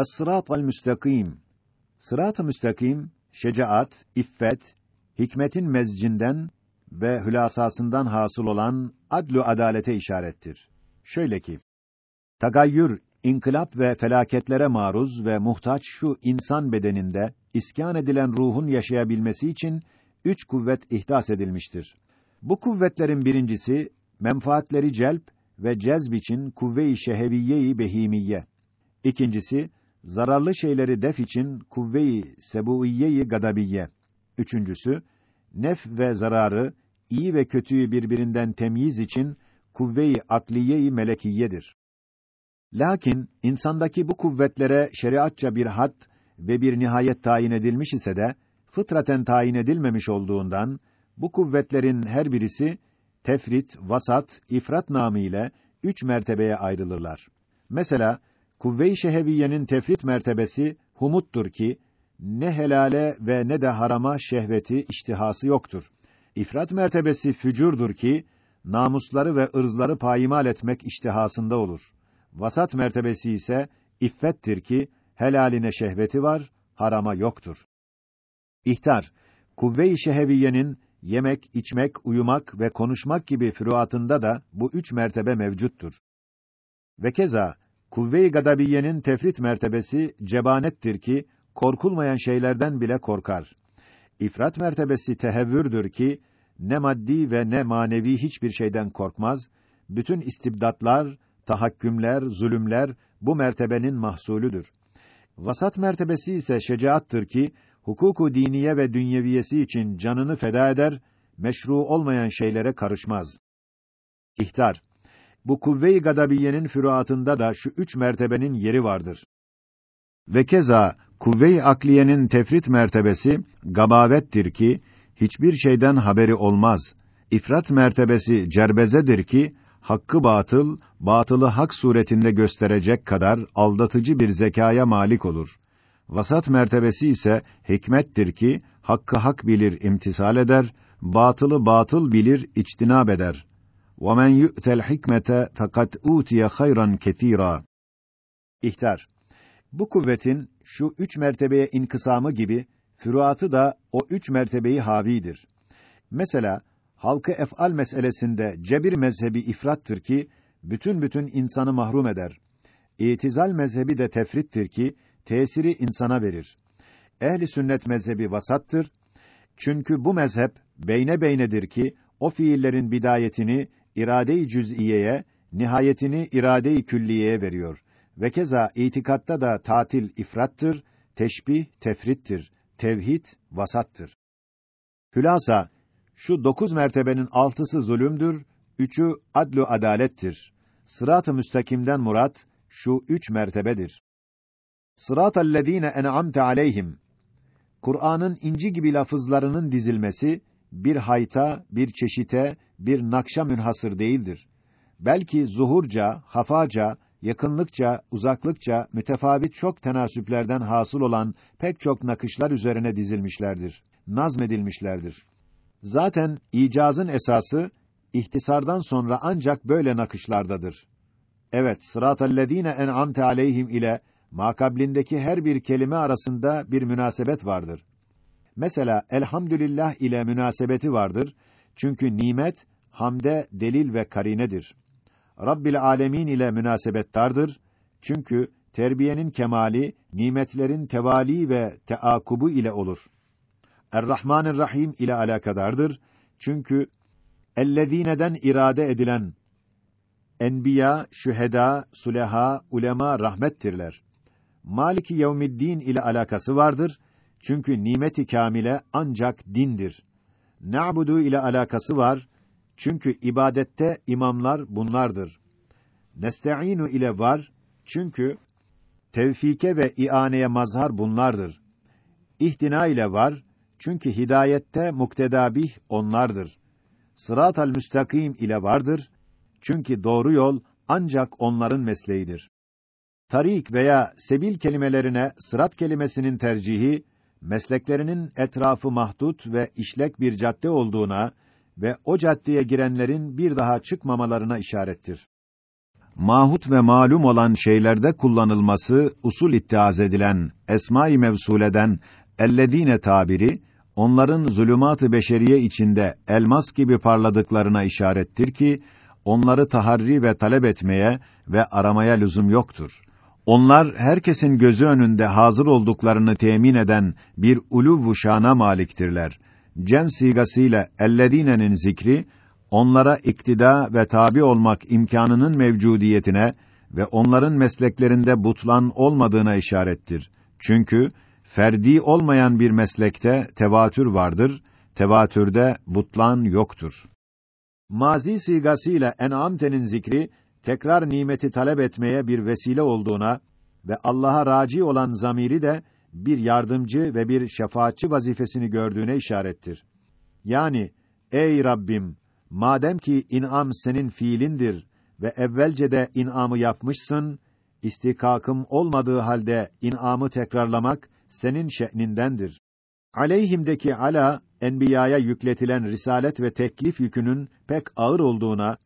Es-sıratal müstakim. Sırat-ı müstakim, şecaat, iffet, hikmetin mezcinden ve hülasasından hasıl olan adlu adalete işarettir. Şöyle ki, tagayyür, inkılap ve felaketlere maruz ve muhtaç şu insan bedeninde iskan edilen ruhun yaşayabilmesi için üç kuvvet ihdas edilmiştir. Bu kuvvetlerin birincisi menfaatleri celp ve cezb için kuvve-i şeheviyye-i behimiye. İkincisi zararlı şeyleri def için kuvve-i sebuiyye-i gadabiye. Üçüncüsü nef ve zararı, iyi ve kötüyü birbirinden temyiz için kuvve-i akliye-i melekiyedir. Lakin insandaki bu kuvvetlere şeriatça bir had ve bir nihayet tayin edilmiş ise de fıtraten tayin edilmemiş olduğundan bu kuvvetlerin her birisi tefrit, vasat, ifrat namı ile üç mertebeye ayrılırlar. Mesela kuvve-i şeheviyenin tefrit mertebesi humuttur ki ne helale ve ne de harama şehveti, iştihası yoktur. İfrat mertebesi fücurdur ki namusları ve ırzları payimal etmek iştihasında olur. Vasat mertebesi ise iffettir ki helaline şehveti var, harama yoktur. İhtar, kuvve-i şeheviyenin yemek, içmek, uyumak ve konuşmak gibi füruatında da bu üç mertebe mevcuttur. Ve keza kuvve-i gadabiyenin tefrit mertebesi cebanettir ki korkulmayan şeylerden bile korkar. İfrat mertebesi tehevvürdür ki ne maddi ve ne manevi hiçbir şeyden korkmaz. Bütün istibdatlar, tahakkümler, zulümler bu mertebenin mahsulüdür. Vasat mertebesi ise şecaattır ki hukuku diniye ve dünyeviyesi için canını feda eder, meşru olmayan şeylere karışmaz. İhtar. Bu kuvve-i gadabiyenin füruatında da şu üç mertebenin yeri vardır. Ve keza kuvve-i akliyenin tefrit mertebesi gabavettir ki hiçbir şeyden haberi olmaz. İfrat mertebesi cerbezedir ki hakkı batıl, batılı hak suretinde gösterecek kadar aldatıcı bir zekaya malik olur. Vasat mertebesi ise hikmettir ki hakkı hak bilir, imtisal eder, batılı batıl bilir, içtinab eder. وَمَنْ يُؤْتَ الْحِكْمَةَ فَقَدْ اُوْتِيَ خَيْرًا كَثِيرًا İhtar. Bu kuvvetin şu üç mertebeye inkısamı gibi füruatı da o üç mertebeyi havidir. Mesela halkı ef'al meselesinde cebir mezhebi ifrattır ki bütün bütün insanı mahrum eder. İtizal mezhebi de tefrittir ki tesiri insana verir. Ehli sünnet mezhebi vasattır. Çünkü bu mezhep beyne beynedir ki o fiillerin bidayetini irade-i cüz'iyeye, nihayetini irade-i külliyeye veriyor. Ve keza itikatta da tatil ifrattır, teşbih tefrittir, tevhid vasattır. Hülasa şu dokuz mertebenin altısı zulümdür, üçü adlu adalettir. Sırat-ı müstakimden murat şu üç mertebedir. Sıratallezîne en'amte aleyhim. Kur'an'ın inci gibi lafızlarının dizilmesi bir hayta, bir çeşite, bir nakşa münhasır değildir. Belki zuhurca, hafaca, yakınlıkça, uzaklıkça mütefavit çok tenasüplerden hasıl olan pek çok nakışlar üzerine dizilmişlerdir, nazmedilmişlerdir. Zaten icazın esası ihtisardan sonra ancak böyle nakışlardadır. Evet, sıratallezîne en'amte aleyhim ile makablindeki her bir kelime arasında bir münasebet vardır. Mesela elhamdülillah ile münasebeti vardır. Çünkü nimet hamde delil ve karinedir. Rabbil alemin ile münasebettardır. Çünkü terbiyenin kemali nimetlerin tevali ve teakubu ile olur. Er-Rahmanir-Rahim ile alakadardır. Çünkü ellezîneden irade edilen enbiya, şüheda, suleha, ulema rahmettirler. Maliki yevmiddin ile alakası vardır. Çünkü nimeti kamile ancak dindir. Na'budu ile alakası var. Çünkü ibadette imamlar bunlardır. Nesta'inu ile var. Çünkü tevfike ve ianeye mazhar bunlardır. İhtina ile var. Çünkü hidayette muktedabih onlardır. Sıratal müstakim ile vardır. Çünkü doğru yol ancak onların mesleğidir. Tarik veya sebil kelimelerine sırat kelimesinin tercihi mesleklerinin etrafı mahdut ve işlek bir cadde olduğuna ve o caddeye girenlerin bir daha çıkmamalarına işarettir. mahut ve malum olan şeylerde kullanılması usul ittiaz edilen esma-i mevsuleden ellezine tabiri onların zulümat-ı beşeriye içinde elmas gibi parladıklarına işarettir ki onları taharri ve talep etmeye ve aramaya lüzum yoktur. Onlar herkesin gözü önünde hazır olduklarını temin eden bir ulu şana maliktirler. Cem sigasıyla elledine'nin zikri onlara iktida ve tabi olmak imkanının mevcudiyetine ve onların mesleklerinde butlan olmadığına işarettir. Çünkü ferdi olmayan bir meslekte tevatür vardır, tevatürde butlan yoktur. Mazi sigasıyla en'amtenin zikri tekrar nimeti talep etmeye bir vesile olduğuna ve Allah'a raci olan zamiri de bir yardımcı ve bir şefaatçi vazifesini gördüğüne işarettir. Yani ey Rabbim madem ki in'am senin fiilindir ve evvelce de in'amı yapmışsın, istikakım olmadığı halde in'amı tekrarlamak senin şe'nindendir. Aleyhimdeki ala enbiyaya yükletilen risalet ve teklif yükünün pek ağır olduğuna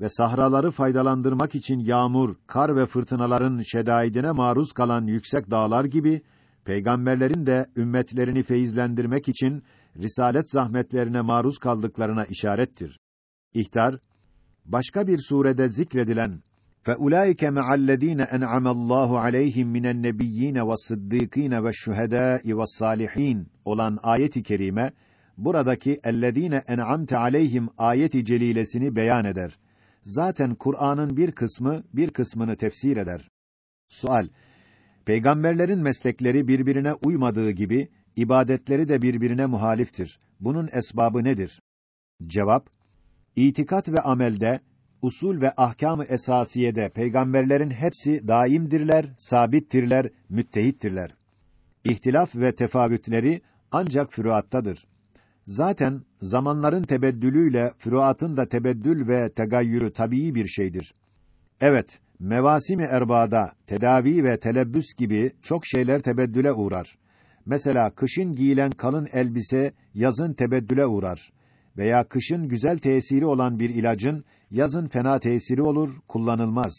ve sahraları faydalandırmak için yağmur, kar ve fırtınaların şedaidine maruz kalan yüksek dağlar gibi peygamberlerin de ümmetlerini feyizlendirmek için risalet zahmetlerine maruz kaldıklarına işarettir. İhtar başka bir surede zikredilen فَاُولَٰئِكَ مَعَ الَّذ۪ينَ اَنْعَمَ اللّٰهُ عَلَيْهِمْ مِنَ النَّبِيِّينَ وَالصِّدِّيقِينَ وَالشُّهَدَاءِ وَالصَّالِح۪ينَ olan ayet-i kerime buradaki ellezine en'amte aleyhim ayeti celilesini beyan eder. Zaten Kur'an'ın bir kısmı bir kısmını tefsir eder. Sual: Peygamberlerin meslekleri birbirine uymadığı gibi ibadetleri de birbirine muhaliftir. Bunun esbabı nedir? Cevap: İtikat ve amelde, usul ve ahkâm-ı esasiyede peygamberlerin hepsi daimdirler, sabittirler, müttehittirler. İhtilaf ve tefavütleri ancak füruattadır. Zaten zamanların tebeddülüyle füruatın da tebeddül ve tegayyürü tabii bir şeydir. Evet, mevasimi erbada tedavi ve telebbüs gibi çok şeyler tebeddüle uğrar. Mesela kışın giyilen kalın elbise yazın tebeddüle uğrar veya kışın güzel tesiri olan bir ilacın yazın fena tesiri olur, kullanılmaz.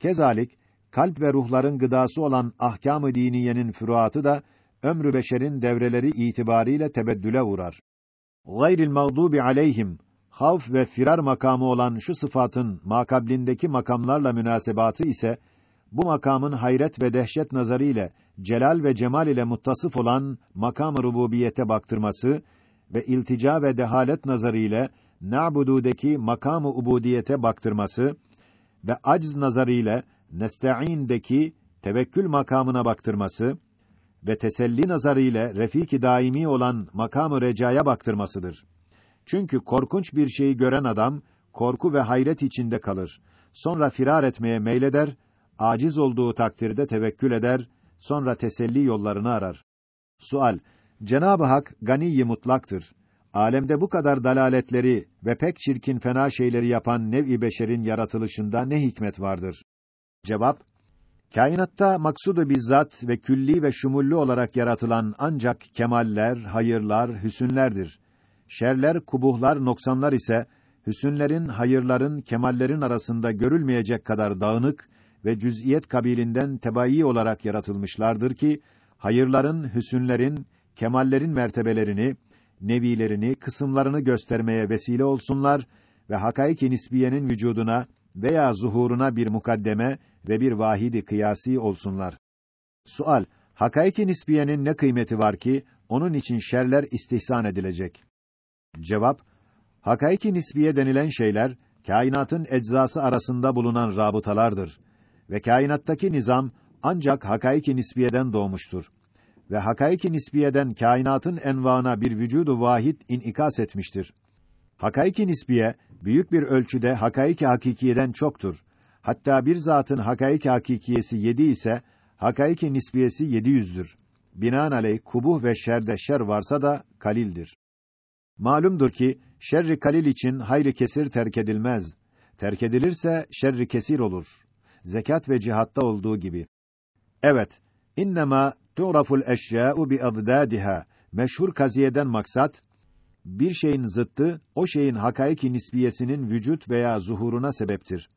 Kezalik kalp ve ruhların gıdası olan ahkâm-ı diniyenin füruatı da ömrü beşerin devreleri itibariyle tebeddüle uğrar. Gayril mağdubi aleyhim havf ve firar makamı olan şu sıfatın makablindeki makamlarla münasebatı ise bu makamın hayret ve dehşet nazarı ile celal ve cemal ile muttasıf olan makam-ı rububiyete baktırması ve iltica ve dehalet nazarı ile na'bududeki makam-ı ubudiyete baktırması ve acz nazarı ile nesta'in'deki tevekkül makamına baktırması ve teselli nazarı ile refiki daimi olan makam-ı recaya baktırmasıdır. Çünkü korkunç bir şeyi gören adam korku ve hayret içinde kalır. Sonra firar etmeye meyleder, aciz olduğu takdirde tevekkül eder, sonra teselli yollarını arar. Sual: Cenab-ı Hak gani mutlaktır. Alemde bu kadar dalaletleri ve pek çirkin fena şeyleri yapan nev-i beşerin yaratılışında ne hikmet vardır? Cevap: Kainatta maksudu bizzat ve külli ve şumullu olarak yaratılan ancak kemaller, hayırlar, hüsünlerdir. Şerler, kubuhlar, noksanlar ise hüsünlerin, hayırların, kemallerin arasında görülmeyecek kadar dağınık ve cüz'iyet kabilinden tebayyi olarak yaratılmışlardır ki hayırların, hüsünlerin, kemallerin mertebelerini, nevilerini, kısımlarını göstermeye vesile olsunlar ve hakaiki nisbiyenin vücuduna veya zuhuruna bir mukaddeme ve bir vahidi kıyasi olsunlar. Sual: Hakaiki nisbiyenin ne kıymeti var ki onun için şerler istihsan edilecek? Cevap: Hakaiki nisbiye denilen şeyler kainatın eczası arasında bulunan rabıtalardır ve kainattaki nizam ancak hakaiki nisbiyeden doğmuştur ve hakaiki nisbiyeden kainatın envana bir vücudu vahid inikas etmiştir. Hakaiki nisbiye büyük bir ölçüde hakaiki hakikiyeden çoktur. Hatta bir zatın hakaiki hakikiyesi yedi ise hakaiki nisbiyesi yedi yüzdür. Binaenaleyh kubuh ve şerde şer varsa da kalildir. Malumdur ki şerri kalil için hayrı kesir terk edilmez. Terk edilirse şerri kesir olur. Zekat ve cihatta olduğu gibi. Evet, innema tu'raful eşya'u bi adadiha. Meşhur kaziyeden maksat bir şeyin zıttı o şeyin hakaiki nisbiyesinin vücut veya zuhuruna sebeptir.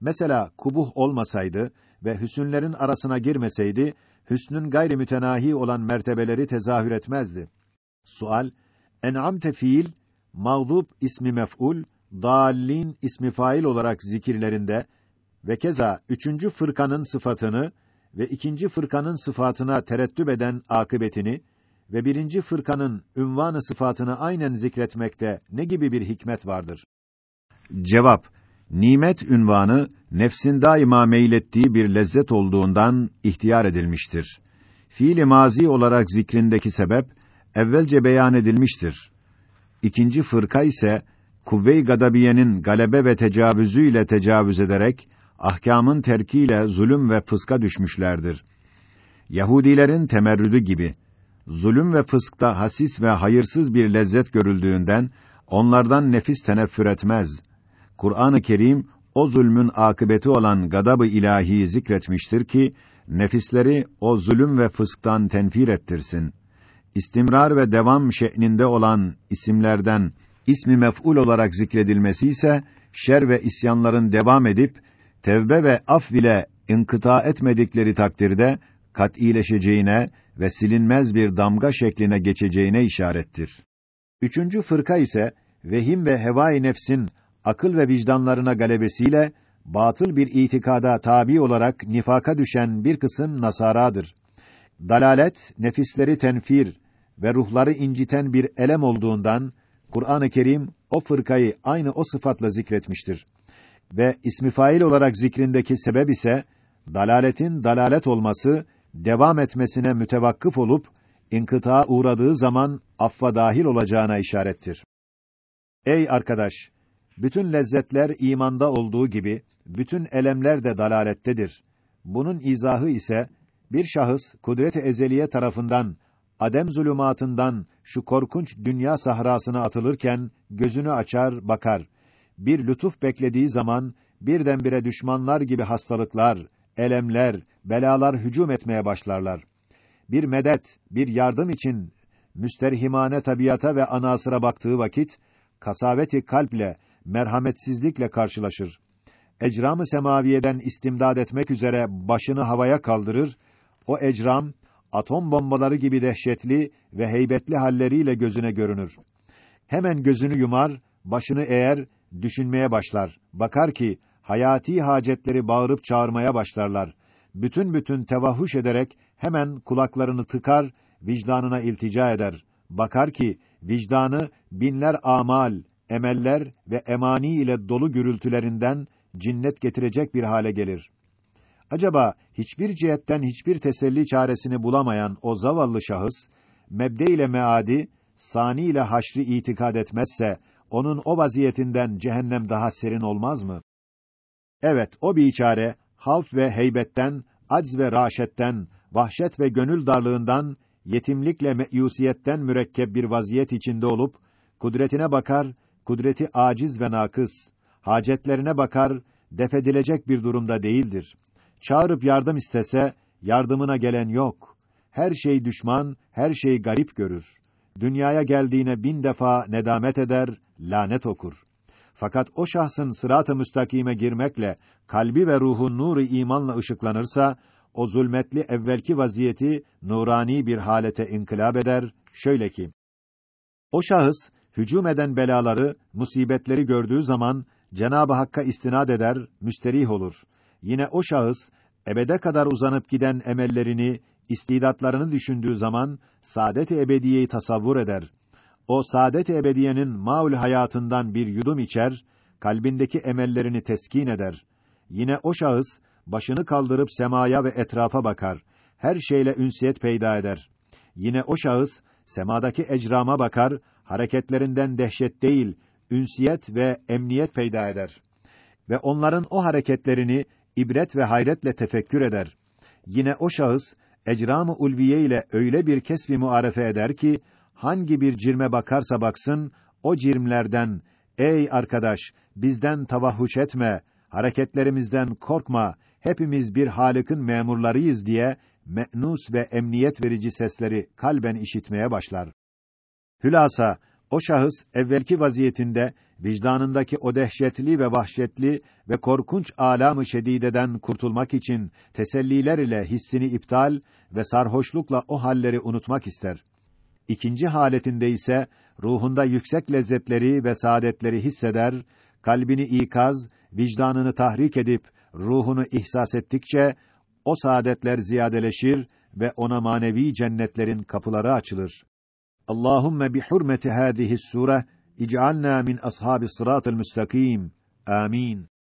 Mesela kubuh olmasaydı ve hüsünlerin arasına girmeseydi, hüsnün gayri mütenahi olan mertebeleri tezahür etmezdi. Sual: En'amte fiil, mağdub ismi mef'ul, dallin ismi fail olarak zikirlerinde ve keza üçüncü fırkanın sıfatını ve ikinci fırkanın sıfatına terettüp eden akıbetini ve birinci fırkanın ünvanı sıfatını aynen zikretmekte ne gibi bir hikmet vardır? Cevap: Nimet ünvanı nefsin daima meylettiği bir lezzet olduğundan ihtiyar edilmiştir. Fiili mazi olarak zikrindeki sebep evvelce beyan edilmiştir. İkinci fırka ise kuvve-i gadabiyenin galebe ve tecavüzüyle tecavüz ederek ahkamın terkiyle zulüm ve fıska düşmüşlerdir. Yahudilerin temerrüdü gibi zulüm ve fıskta hasis ve hayırsız bir lezzet görüldüğünden onlardan nefis teneffür etmez. Kur'an-ı Kerim o zulmün akıbeti olan gadab-ı ilahiyi zikretmiştir ki nefisleri o zulüm ve fısktan tenfir ettirsin. İstimrar ve devam şeklinde olan isimlerden ismi mef'ul olarak zikredilmesi ise şer ve isyanların devam edip tevbe ve af ile inkıta etmedikleri takdirde kat'ileşeceğine ve silinmez bir damga şekline geçeceğine işarettir. Üçüncü fırka ise vehim ve hevai nefsin akıl ve vicdanlarına galebesiyle batıl bir itikada tabi olarak nifaka düşen bir kısım nasaradır. Dalalet nefisleri tenfir ve ruhları inciten bir elem olduğundan Kur'an-ı Kerim o fırkayı aynı o sıfatla zikretmiştir. Ve ismi fail olarak zikrindeki sebep ise dalaletin dalalet olması devam etmesine mütevakkıf olup inkıta uğradığı zaman affa dahil olacağına işarettir. Ey arkadaş, bütün lezzetler imanda olduğu gibi bütün elemler de dalalettedir. Bunun izahı ise bir şahıs kudret-i ezeliye tarafından adem zulümatından şu korkunç dünya sahrasına atılırken gözünü açar, bakar. Bir lütuf beklediği zaman birdenbire düşmanlar gibi hastalıklar, elemler, belalar hücum etmeye başlarlar. Bir medet, bir yardım için müsterhimane tabiata ve anasıra baktığı vakit kasaveti kalple, merhametsizlikle karşılaşır. Ecram-ı semaviyeden istimdad etmek üzere başını havaya kaldırır. O ecram atom bombaları gibi dehşetli ve heybetli halleriyle gözüne görünür. Hemen gözünü yumar, başını eğer, düşünmeye başlar. Bakar ki hayati hacetleri bağırıp çağırmaya başlarlar. Bütün bütün tevahhuş ederek hemen kulaklarını tıkar, vicdanına iltica eder. Bakar ki vicdanı binler amal, emeller ve emani ile dolu gürültülerinden cinnet getirecek bir hale gelir. Acaba hiçbir cihetten hiçbir teselli çaresini bulamayan o zavallı şahıs mebde ile meadi sani ile haşri itikad etmezse onun o vaziyetinden cehennem daha serin olmaz mı? Evet, o biçare havf ve heybetten, acz ve raşetten, vahşet ve gönül darlığından, yetimlikle meyusiyetten mürekkep bir vaziyet içinde olup kudretine bakar, kudreti aciz ve nakıs, hacetlerine bakar, defedilecek bir durumda değildir. Çağırıp yardım istese yardımına gelen yok. Her şey düşman, her şey garip görür. Dünyaya geldiğine bin defa nedamet eder, lanet okur. Fakat o şahsın sırat-ı müstakime girmekle kalbi ve ruhu nuru imanla ışıklanırsa o zulmetli evvelki vaziyeti nurani bir halete inkılap eder. Şöyle ki: O şahıs hücum eden belaları, musibetleri gördüğü zaman Cenab-ı Hakk'a istinad eder, müsterih olur. Yine o şahıs ebede kadar uzanıp giden emellerini, istidatlarını düşündüğü zaman saadet-i ebediyeyi tasavvur eder. O saadet-i ebediyenin maul hayatından bir yudum içer, kalbindeki emellerini teskin eder. Yine o şahıs başını kaldırıp semaya ve etrafa bakar. Her şeyle ünsiyet peyda eder. Yine o şahıs semadaki ecrama bakar, hareketlerinden dehşet değil, ünsiyet ve emniyet peyda eder. Ve onların o hareketlerini ibret ve hayretle tefekkür eder. Yine o şahıs ecram-ı ulviye ile öyle bir kesbi muarefe eder ki hangi bir cirme bakarsa baksın o cirmlerden ey arkadaş bizden tavahhuş etme, hareketlerimizden korkma, hepimiz bir Halık'ın memurlarıyız diye me'nus ve emniyet verici sesleri kalben işitmeye başlar. Hülasa O şahıs evvelki vaziyetinde vicdanındaki o dehşetli ve vahşetli ve korkunç âlam-ı şedideden kurtulmak için teselliler ile hissini iptal ve sarhoşlukla o halleri unutmak ister. İkinci haletinde ise ruhunda yüksek lezzetleri ve saadetleri hisseder, kalbini ikaz, vicdanını tahrik edip ruhunu ihsas ettikçe o saadetler ziyadeleşir ve ona manevi cennetlerin kapıları açılır. Allahumme bi hurmeti hadihi sure ic'alna min ashabis sıratal müstakim. Amin.